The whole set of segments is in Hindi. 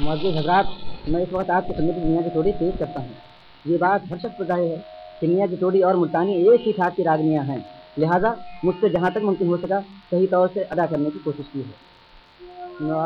मौजूद हजरात मैं इस वक्त आपके सम्मित मियाँ की जोड़ी पेश करता हूँ। ये बात हर्षद प्रदाय है कि मियाँ की जोड़ी और मुल्तानी एक ही ठाक की रागनियाँ हैं। लिहाजा मुझसे जहाँ तक मुमकिन हो सका सही तौर से अदा करने की कोशिश की है। आ,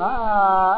आ,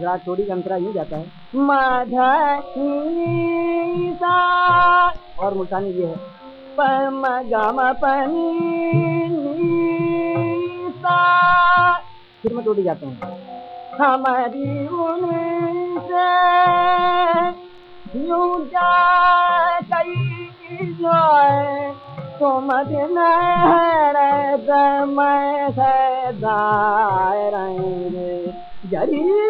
हजरात चोरी का अंतरा यूँ जाता है। मधनीसा और मुल्तानी ये है। पम गम फिर मैं टोटी जाता हूँ। हमारी उनसे यूँ जा तुम दिन मैं जरी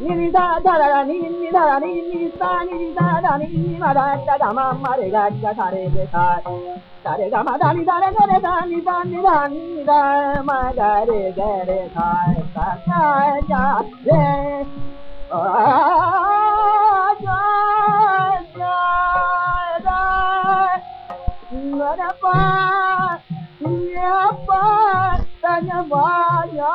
ni da da da da ni ni da da ni ni sa ni da da ni ni ma da da da ma ma re ga ga sa re ge sa sa re ga ma da ni da re ga re da ni da ni da ni da ma ga re ga re sa sa sa ja re ja ja da na da pa ya pa ta nya ba ya